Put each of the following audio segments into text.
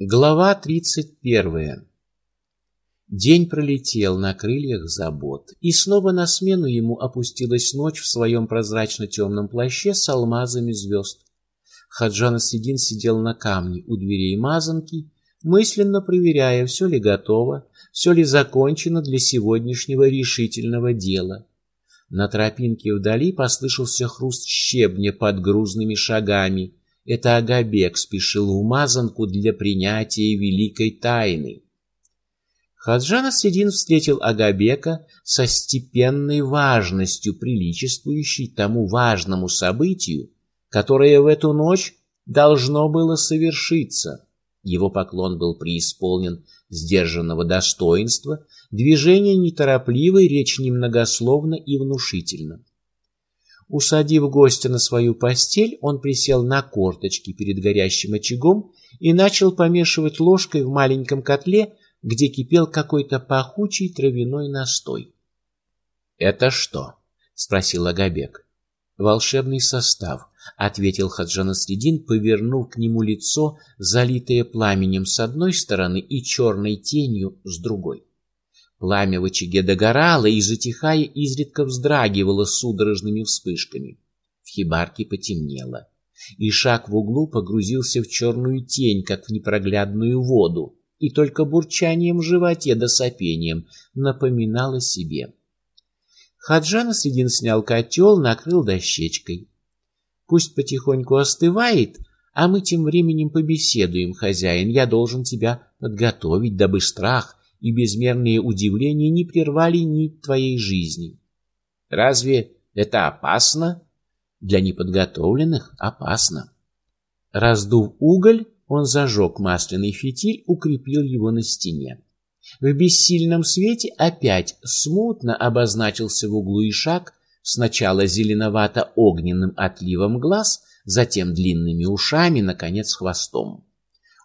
Глава тридцать первая. День пролетел на крыльях забот, и снова на смену ему опустилась ночь в своем прозрачно-темном плаще с алмазами звезд. Хаджан Сидин сидел на камне у дверей мазанки, мысленно проверяя, все ли готово, все ли закончено для сегодняшнего решительного дела. На тропинке вдали послышался хруст щебня под грузными шагами — это Агабек спешил в Мазанку для принятия великой тайны. Хаджан Асредин встретил Агабека со степенной важностью, приличествующей тому важному событию, которое в эту ночь должно было совершиться. Его поклон был преисполнен сдержанного достоинства, движение неторопливое, речь немногословна и внушительно. Усадив гостя на свою постель, он присел на корточки перед горящим очагом и начал помешивать ложкой в маленьком котле, где кипел какой-то пахучий травяной настой. «Это что?» — спросил Агабек. «Волшебный состав», — ответил Хаджан Следин, повернув к нему лицо, залитое пламенем с одной стороны и черной тенью с другой. Пламя в очаге догорало и, затихая, изредка вздрагивало судорожными вспышками. В хибарке потемнело, и шаг в углу погрузился в черную тень, как в непроглядную воду, и только бурчанием в животе да сопением напоминал о себе. Хаджан Средин снял котел, накрыл дощечкой. Пусть потихоньку остывает, а мы тем временем побеседуем, хозяин. Я должен тебя подготовить, дабы страх и безмерные удивления не прервали нить твоей жизни. Разве это опасно? Для неподготовленных опасно. Раздув уголь, он зажег масляный фитиль, укрепил его на стене. В бессильном свете опять смутно обозначился в углу и шаг, сначала зеленовато-огненным отливом глаз, затем длинными ушами, наконец хвостом.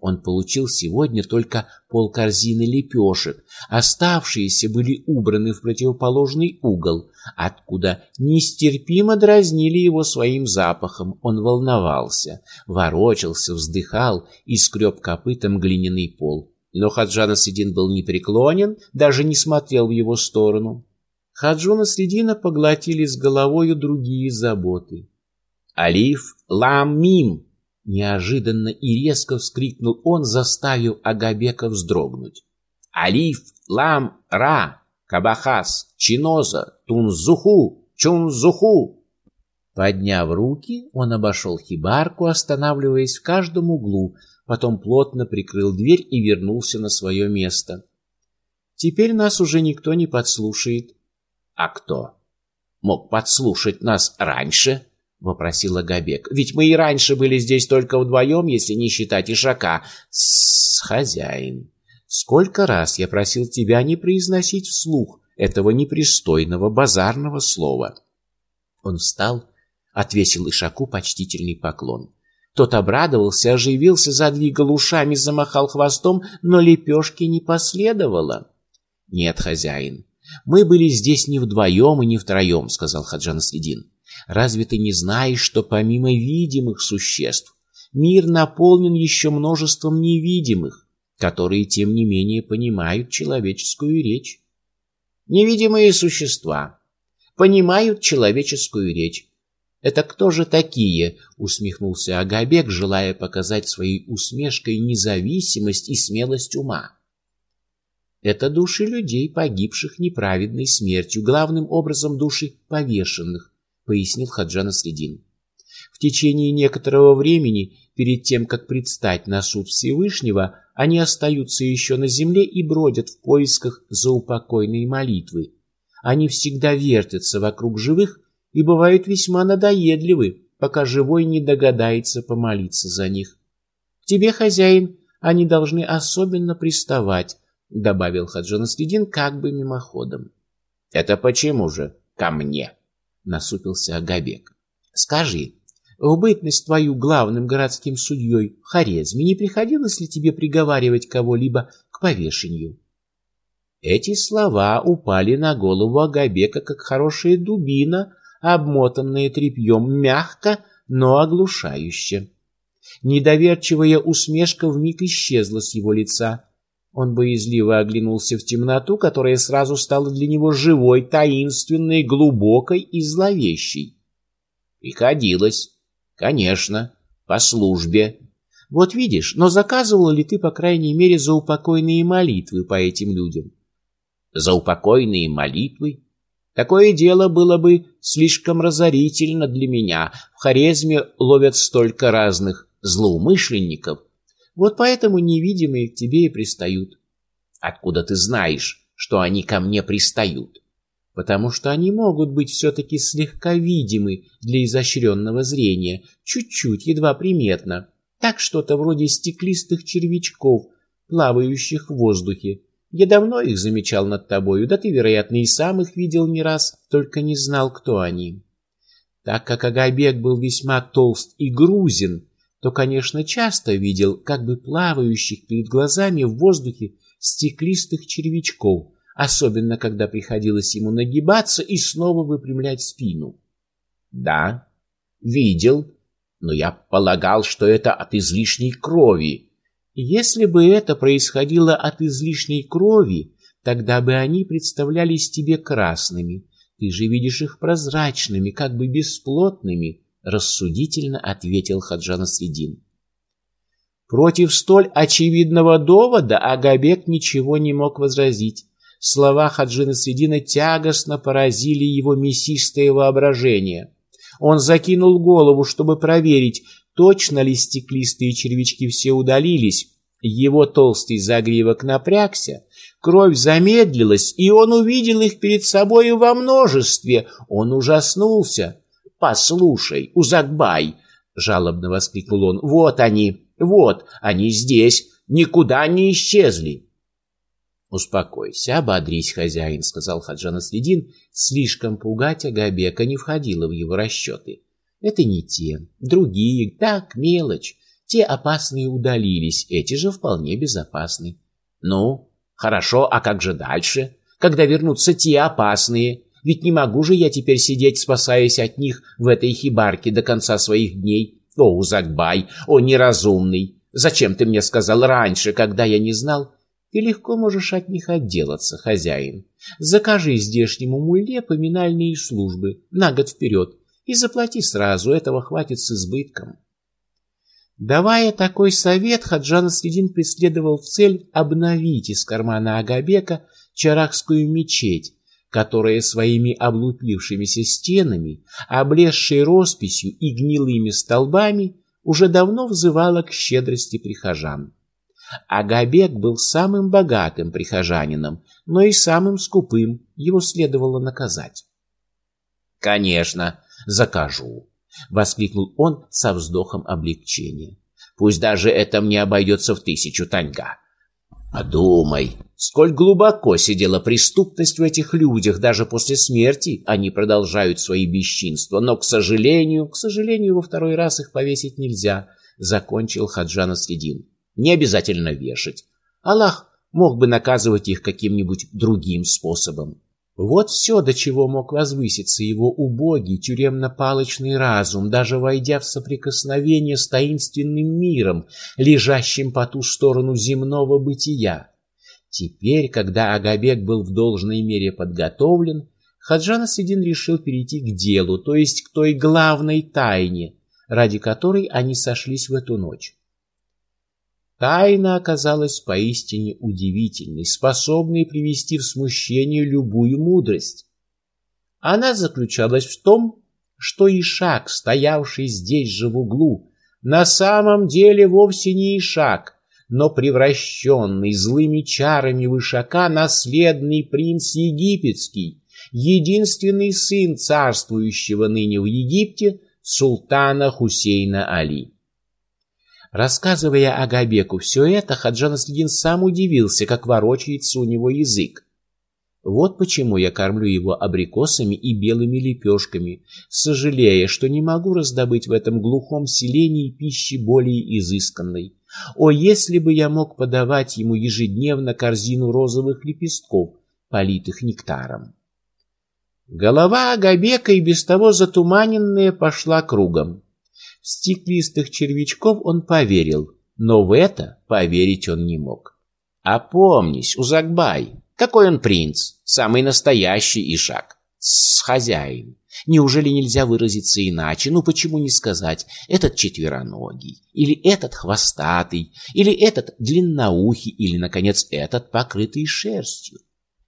Он получил сегодня только полкорзины лепешек, оставшиеся были убраны в противоположный угол, откуда нестерпимо дразнили его своим запахом. Он волновался, ворочался, вздыхал и скреб копытом глиняный пол. Но Хаджан Средин был непреклонен, даже не смотрел в его сторону. Хаджуна Средина поглотили с головою другие заботы. «Алиф лам мим!» Неожиданно и резко вскрикнул он, заставив Агабека вздрогнуть. «Алиф, лам, ра, кабахас, чиноза, тунзуху, чунзуху!» Подняв руки, он обошел хибарку, останавливаясь в каждом углу, потом плотно прикрыл дверь и вернулся на свое место. Теперь нас уже никто не подслушает. А кто? Мог подслушать нас раньше? — вопросил Агабек. — Ведь мы и раньше были здесь только вдвоем, если не считать Ишака. — Тссс, хозяин, сколько раз я просил тебя не произносить вслух этого непристойного базарного слова. Он встал, отвесил Ишаку почтительный поклон. Тот обрадовался, оживился, задвигал ушами, замахал хвостом, но лепешки не последовало. — Нет, хозяин, мы были здесь не вдвоем и не втроем, — сказал Хаджан Следин. Разве ты не знаешь, что помимо видимых существ мир наполнен еще множеством невидимых, которые, тем не менее, понимают человеческую речь? Невидимые существа понимают человеческую речь. Это кто же такие? усмехнулся Агабек, желая показать своей усмешкой независимость и смелость ума. Это души людей, погибших неправедной смертью, главным образом души повешенных, пояснил Хаджан Следин. В течение некоторого времени, перед тем, как предстать на суд Всевышнего, они остаются еще на земле и бродят в поисках заупокойной молитвы. Они всегда вертятся вокруг живых и бывают весьма надоедливы, пока живой не догадается помолиться за них. Тебе, хозяин, они должны особенно приставать, добавил Хаджан Следин как бы мимоходом. Это почему же ко мне? Насупился Агабек. Скажи, в бытность твою главным городским судьей в Хорезме не приходилось ли тебе приговаривать кого-либо к повешению? Эти слова упали на голову Агабека, как хорошая дубина, обмотанная тряпьем мягко, но оглушающе. Недоверчивая усмешка вмиг исчезла с его лица. Он боязливо оглянулся в темноту, которая сразу стала для него живой, таинственной, глубокой и зловещей. Приходилось. Конечно, по службе. Вот видишь, но заказывал ли ты, по крайней мере, заупокойные молитвы по этим людям? Заупокойные молитвы? Такое дело было бы слишком разорительно для меня. В Хорезме ловят столько разных злоумышленников. Вот поэтому невидимые к тебе и пристают. Откуда ты знаешь, что они ко мне пристают? Потому что они могут быть все-таки слегка видимы для изощренного зрения, чуть-чуть, едва приметно. Так что-то вроде стеклистых червячков, плавающих в воздухе. Я давно их замечал над тобою, да ты, вероятно, и сам их видел не раз, только не знал, кто они. Так как Агабек был весьма толст и грузен, то, конечно, часто видел как бы плавающих перед глазами в воздухе стеклистых червячков, особенно когда приходилось ему нагибаться и снова выпрямлять спину. Да, видел, но я полагал, что это от излишней крови. Если бы это происходило от излишней крови, тогда бы они представлялись тебе красными. Ты же видишь их прозрачными, как бы бесплотными, рассудительно ответил Хаджан Средин. Против столь очевидного довода Агабек ничего не мог возразить. Слова Хаджина Средина тягостно поразили его мясистое воображение. Он закинул голову, чтобы проверить, точно ли стеклистые червячки все удалились. Его толстый загривок напрягся, кровь замедлилась, и он увидел их перед собою во множестве. Он ужаснулся. «Послушай, Узакбай!» — жалобно воскликнул он. «Вот они, вот, они здесь, никуда не исчезли!» «Успокойся, ободрись, хозяин», — сказал Хаджан Следин. Слишком пугать Агабека не входило в его расчеты. «Это не те, другие, так, мелочь. Те опасные удалились, эти же вполне безопасны». «Ну, хорошо, а как же дальше? Когда вернутся те опасные?» Ведь не могу же я теперь сидеть, спасаясь от них в этой хибарке до конца своих дней. О, Узакбай, о, неразумный! Зачем ты мне сказал раньше, когда я не знал? Ты легко можешь от них отделаться, хозяин. Закажи здешнему мулле поминальные службы на год вперед и заплати сразу, этого хватит с избытком. Давая такой совет, Хаджан Следин преследовал цель обновить из кармана Агабека Чарахскую мечеть, которая своими облупившимися стенами, облезшей росписью и гнилыми столбами уже давно взывала к щедрости прихожан. Агабек был самым богатым прихожанином, но и самым скупым, его следовало наказать. «Конечно, закажу», — воскликнул он со вздохом облегчения. «Пусть даже это мне обойдется в тысячу таньга. Подумай, сколь глубоко сидела преступность в этих людях, даже после смерти они продолжают свои бесчинства, но, к сожалению, к сожалению, во второй раз их повесить нельзя, закончил Хаджан Следин. Не обязательно вешать. Аллах мог бы наказывать их каким-нибудь другим способом. Вот все, до чего мог возвыситься его убогий тюремно-палочный разум, даже войдя в соприкосновение с таинственным миром, лежащим по ту сторону земного бытия. Теперь, когда Агабек был в должной мере подготовлен, Хаджан Асидин решил перейти к делу, то есть к той главной тайне, ради которой они сошлись в эту ночь. Тайна оказалась поистине удивительной, способной привести в смущение любую мудрость. Она заключалась в том, что Ишак, стоявший здесь же в углу, на самом деле вовсе не Ишак, но превращенный злыми чарами Вышака наследный принц египетский, единственный сын царствующего ныне в Египте султана Хусейна Али. Рассказывая Агабеку все это, Хаджан Аслидин сам удивился, как ворочается у него язык. Вот почему я кормлю его абрикосами и белыми лепешками, сожалея, что не могу раздобыть в этом глухом селении пищи более изысканной. О, если бы я мог подавать ему ежедневно корзину розовых лепестков, политых нектаром. Голова Агабека и без того затуманенная пошла кругом. В стеклистых червячков он поверил, но в это поверить он не мог. «Опомнись, Узагбай, какой он принц, самый настоящий ишак, с хозяин. Неужели нельзя выразиться иначе? Ну почему не сказать «этот четвероногий», или «этот хвостатый», или «этот длинноухий», или, наконец, «этот покрытый шерстью»?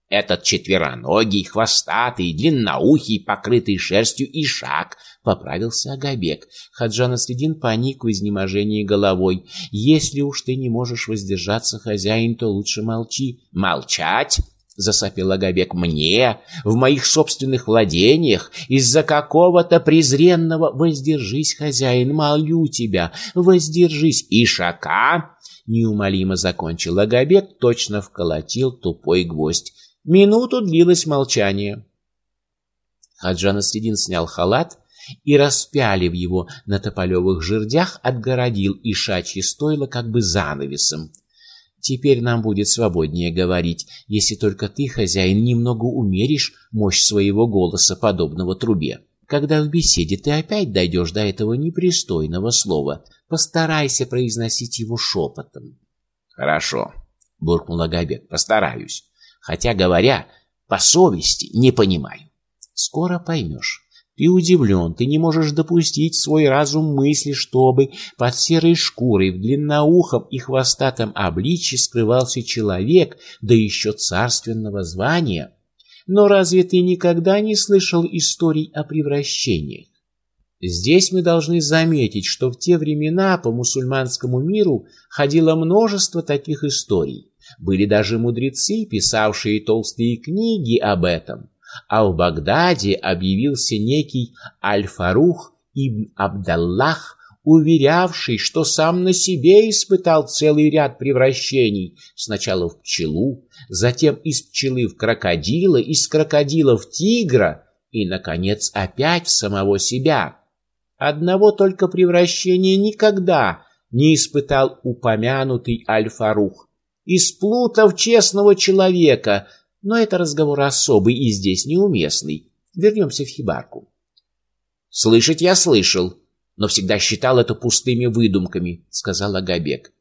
Этот четвероногий, хвостатый, длинноухий, покрытый шерстью ишак, поправился Агабек. Хаджан Асредин паник в изнеможении головой. Если уж ты не можешь воздержаться, хозяин, то лучше молчи. Молчать? — засопил Агабек, — мне, в моих собственных владениях, из-за какого-то презренного «воздержись, хозяин, молю тебя, воздержись, ишака!» Неумолимо закончил Агабек, точно вколотил тупой гвоздь. Минуту длилось молчание. Хаджан Асредин снял халат и, распялив его на тополевых жердях, отгородил ишачье стойло как бы занавесом. Теперь нам будет свободнее говорить, если только ты, хозяин, немного умеришь мощь своего голоса, подобного трубе. Когда в беседе ты опять дойдешь до этого непристойного слова, постарайся произносить его шепотом. — Хорошо, — буркнул Агабек, — постараюсь. Хотя, говоря, по совести не понимаю. Скоро поймешь. Ты удивлен, ты не можешь допустить свой разум мысли, чтобы под серой шкурой в длинноухом и хвостатом обличье скрывался человек, да еще царственного звания. Но разве ты никогда не слышал историй о превращениях? Здесь мы должны заметить, что в те времена по мусульманскому миру ходило множество таких историй. Были даже мудрецы, писавшие толстые книги об этом а в Багдаде объявился некий Аль-Фарух ибн Абдаллах, уверявший, что сам на себе испытал целый ряд превращений, сначала в пчелу, затем из пчелы в крокодила, из крокодила в тигра и, наконец, опять в самого себя. Одного только превращения никогда не испытал упомянутый Аль-Фарух. Из плута в честного человека — но это разговор особый и здесь неуместный. Вернемся в хибарку. «Слышать я слышал, но всегда считал это пустыми выдумками», — сказал Агабек.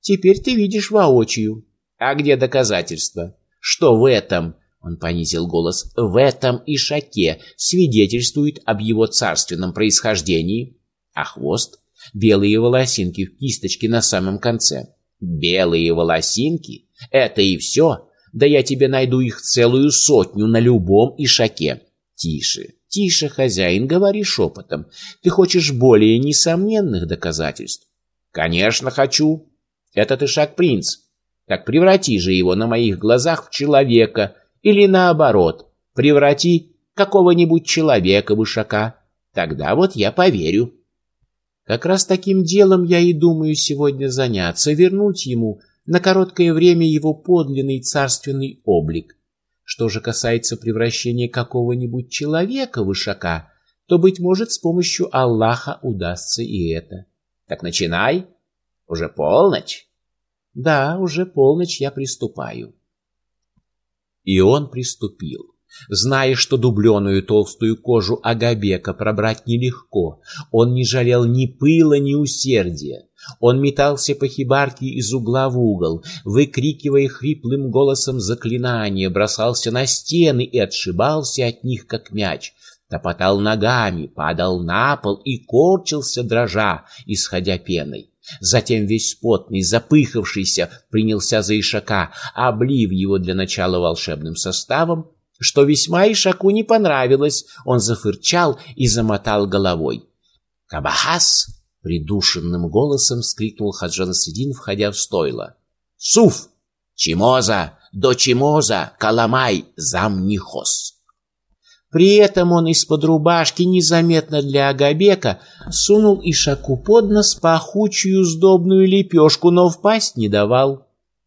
«Теперь ты видишь воочию». «А где доказательства? Что в этом?» — он понизил голос. «В этом ишаке свидетельствует об его царственном происхождении. А хвост? Белые волосинки в кисточке на самом конце. Белые волосинки? Это и все?» Да я тебе найду их целую сотню на любом ишаке. Тише, тише, хозяин, говори шепотом. Ты хочешь более несомненных доказательств? Конечно, хочу. Этот ишак принц. Так преврати же его на моих глазах в человека. Или наоборот, преврати какого-нибудь человека в ишака. Тогда вот я поверю. Как раз таким делом я и думаю сегодня заняться, вернуть ему на короткое время его подлинный царственный облик. Что же касается превращения какого-нибудь человека в ишака, то, быть может, с помощью Аллаха удастся и это. Так начинай. Уже полночь? Да, уже полночь я приступаю. И он приступил. Зная, что дубленую толстую кожу Агабека пробрать нелегко, он не жалел ни пыла, ни усердия. Он метался по хибарке из угла в угол, выкрикивая хриплым голосом заклинания, бросался на стены и отшибался от них, как мяч, топотал ногами, падал на пол и корчился, дрожа, исходя пеной. Затем весь потный, запыхавшийся, принялся за Ишака, облив его для начала волшебным составом, что весьма Ишаку не понравилось. Он зафырчал и замотал головой. «Кабахас!» — придушенным голосом вскрикнул Хаджан Сидин, входя в стойло. «Суф! Чимоза! До Чимоза! Каламай! Замнихос!» При этом он из-под рубашки незаметно для Агабека сунул Ишаку под нос пахучую сдобную лепешку, но впасть не давал.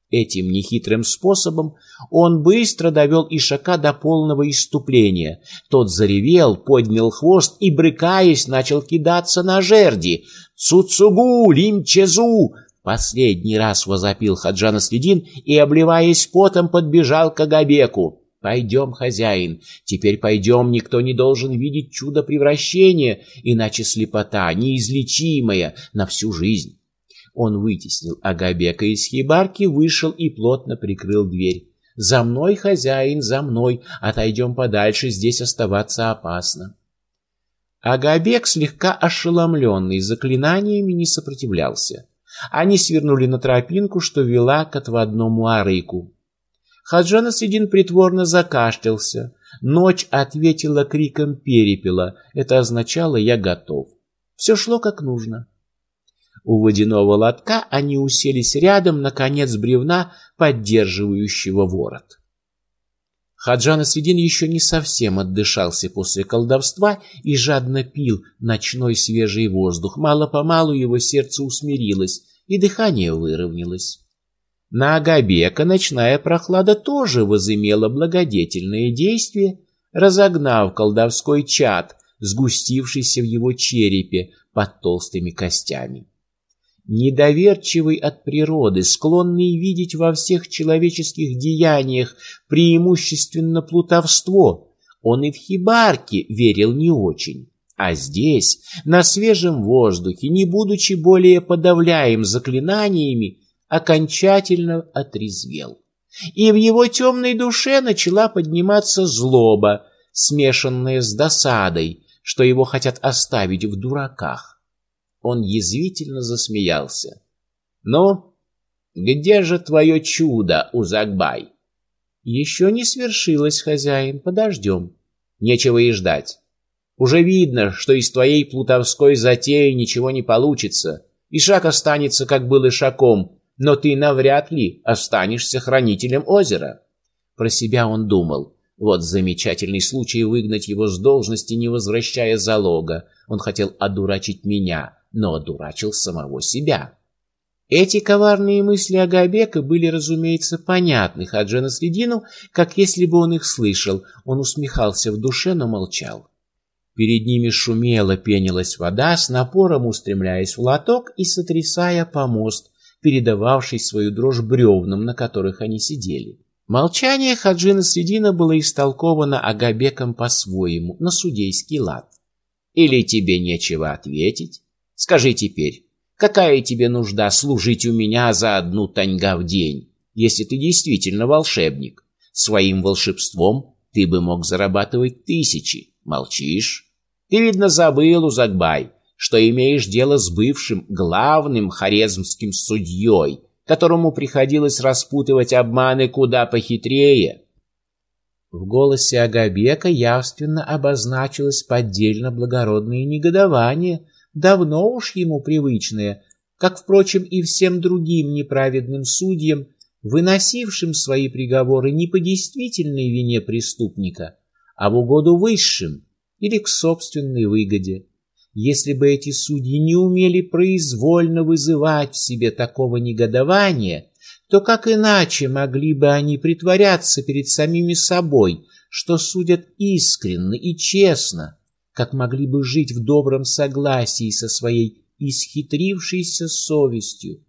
Этим нехитрым способом он быстро довел Ишака до полного иступления. Тот заревел, поднял хвост и, брыкаясь, начал кидаться на жерди. «Цуцугу! Лимчезу!» Последний раз возопил Хаджан Следин и, обливаясь потом, подбежал к Агабеку. Пойдем, хозяин, теперь пойдем, никто не должен видеть чудо превращения, иначе слепота неизлечимая на всю жизнь. Он вытеснил Агабека из хибарки, вышел и плотно прикрыл дверь. «За мной, хозяин, за мной! Отойдем подальше, здесь оставаться опасно!» Агабек, слегка ошеломленный заклинаниями, не сопротивлялся. Они свернули на тропинку, что вела к отводному арыку. Хаджан Асидин притворно закашлялся. Ночь ответила криком перепела. Это означало «я готов». Все шло как нужно. У водяного лотка они уселись рядом на конец бревна, поддерживающего ворот. Хаджан Асвидин еще не совсем отдышался после колдовства и жадно пил ночной свежий воздух. Мало-помалу его сердце усмирилось, и дыхание выровнялось. На Агабека ночная прохлада тоже возымела благодетельное действие, разогнав колдовской чад, сгустившийся в его черепе под толстыми костями недоверчивый от природы, склонный видеть во всех человеческих деяниях преимущественно плутовство, он и в хибарке верил не очень. А здесь, на свежем воздухе, не будучи более подавляем заклинаниями, окончательно отрезвел. И в его темной душе начала подниматься злоба, смешанная с досадой, что его хотят оставить в дураках. Он язвительно засмеялся. «Ну, где же твое чудо, Узагбай?» «Еще не свершилось, хозяин, подождем. Нечего и ждать. Уже видно, что из твоей плутовской затеи ничего не получится, и шаг останется, как был Ишаком, но ты навряд ли останешься хранителем озера». Про себя он думал. Вот замечательный случай выгнать его с должности, не возвращая залога. Он хотел одурачить меня, но одурачил самого себя. Эти коварные мысли Агабека были, разумеется, понятны Хаджана Средину, как если бы он их слышал. Он усмехался в душе, но молчал. Перед ними шумело, пенилась вода, с напором устремляясь в лоток и сотрясая помост, передававший свою дрожь бревнам, на которых они сидели. Молчание Хаджина Средина было истолковано Агабеком по-своему, на судейский лад. «Или тебе нечего ответить?» Скажи теперь, какая тебе нужда служить у меня за одну таньга в день, если ты действительно волшебник? Своим волшебством ты бы мог зарабатывать тысячи. Молчишь? Ты, видно, забыл, Узагбай, что имеешь дело с бывшим главным хорезмским судьей, которому приходилось распутывать обманы куда похитрее. В голосе Агабека явственно обозначилось поддельно благородное негодование — давно уж ему привычное, как, впрочем, и всем другим неправедным судьям, выносившим свои приговоры не по действительной вине преступника, а в угоду высшим или к собственной выгоде. Если бы эти судьи не умели произвольно вызывать в себе такого негодования, то как иначе могли бы они притворяться перед самими собой, что судят искренно и честно, как могли бы жить в добром согласии со своей исхитрившейся совестью.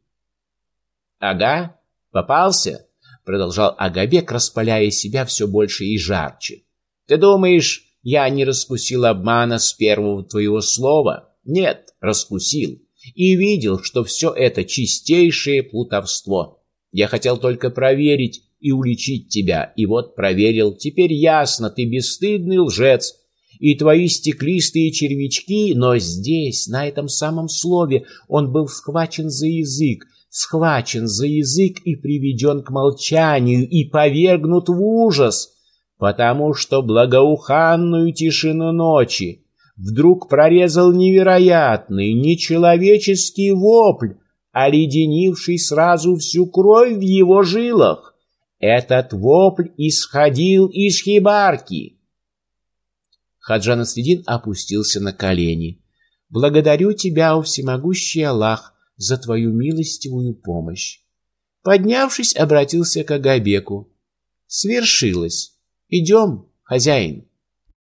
«Ага, попался?» — продолжал Агабек, распаляя себя все больше и жарче. «Ты думаешь, я не раскусил обмана с первого твоего слова? Нет, раскусил. И видел, что все это чистейшее плутовство. Я хотел только проверить и уличить тебя, и вот проверил. Теперь ясно, ты бесстыдный лжец, и твои стеклистые червячки, но здесь, на этом самом слове, он был схвачен за язык, схвачен за язык и приведен к молчанию, и повергнут в ужас, потому что благоуханную тишину ночи вдруг прорезал невероятный, нечеловеческий вопль, оледенивший сразу всю кровь в его жилах. Этот вопль исходил из хибарки. Хаджан Асвидин опустился на колени. «Благодарю тебя, о всемогущий Аллах, за твою милостивую помощь». Поднявшись, обратился к Агабеку. «Свершилось. Идем, хозяин».